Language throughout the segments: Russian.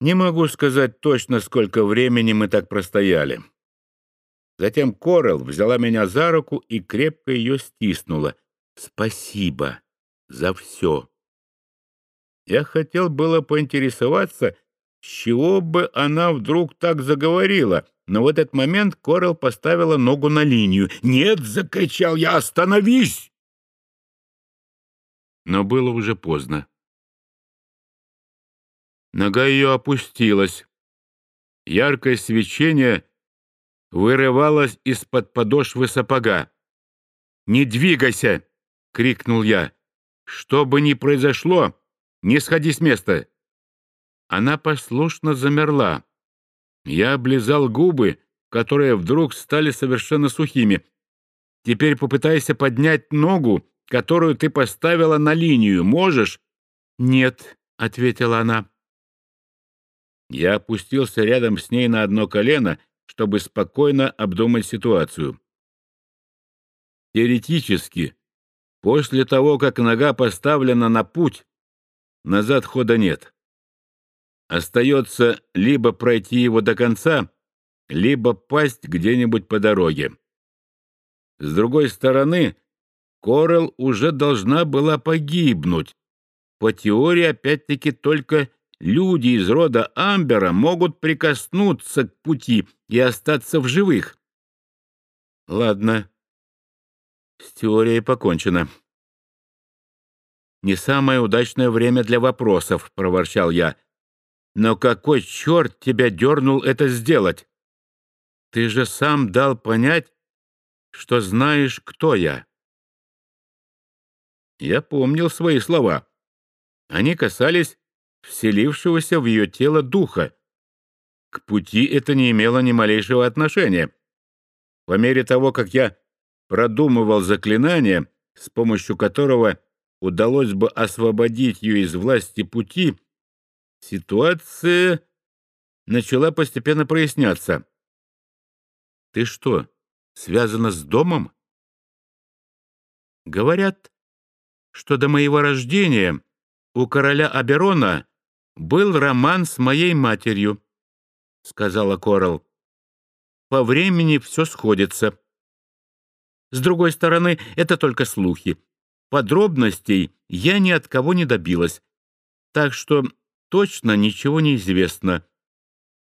Не могу сказать точно, сколько времени мы так простояли. Затем Корел взяла меня за руку и крепко ее стиснула. «Спасибо за все». Я хотел было поинтересоваться, с чего бы она вдруг так заговорила, но в этот момент Корел поставила ногу на линию. «Нет!» — закричал я. «Остановись!» Но было уже поздно. Нога ее опустилась. Яркое свечение вырывалось из-под подошвы сапога. «Не двигайся!» — крикнул я. «Что бы ни произошло, не сходи с места!» Она послушно замерла. Я облизал губы, которые вдруг стали совершенно сухими. «Теперь попытайся поднять ногу, которую ты поставила на линию. Можешь?» «Нет», — ответила она. Я опустился рядом с ней на одно колено, чтобы спокойно обдумать ситуацию. Теоретически, после того, как нога поставлена на путь, назад хода нет. Остается либо пройти его до конца, либо пасть где-нибудь по дороге. С другой стороны, Корел уже должна была погибнуть. По теории, опять-таки, только люди из рода Амбера могут прикоснуться к пути и остаться в живых. Ладно, с теорией покончено. «Не самое удачное время для вопросов», — проворчал я. «Но какой черт тебя дернул это сделать? Ты же сам дал понять, что знаешь, кто я». Я помнил свои слова. Они касались вселившегося в ее тело духа. К пути это не имело ни малейшего отношения. По мере того, как я продумывал заклинание, с помощью которого удалось бы освободить ее из власти пути, ситуация начала постепенно проясняться. «Ты что, связана с домом?» «Говорят, что до моего рождения у короля Аберона был роман с моей матерью», — сказала Корал. «По времени все сходится. С другой стороны, это только слухи. Подробностей я ни от кого не добилась, так что точно ничего не известно.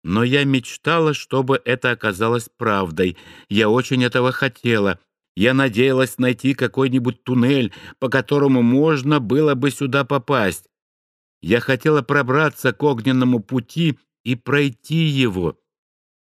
Но я мечтала, чтобы это оказалось правдой. Я очень этого хотела. Я надеялась найти какой-нибудь туннель, по которому можно было бы сюда попасть. Я хотела пробраться к огненному пути и пройти его.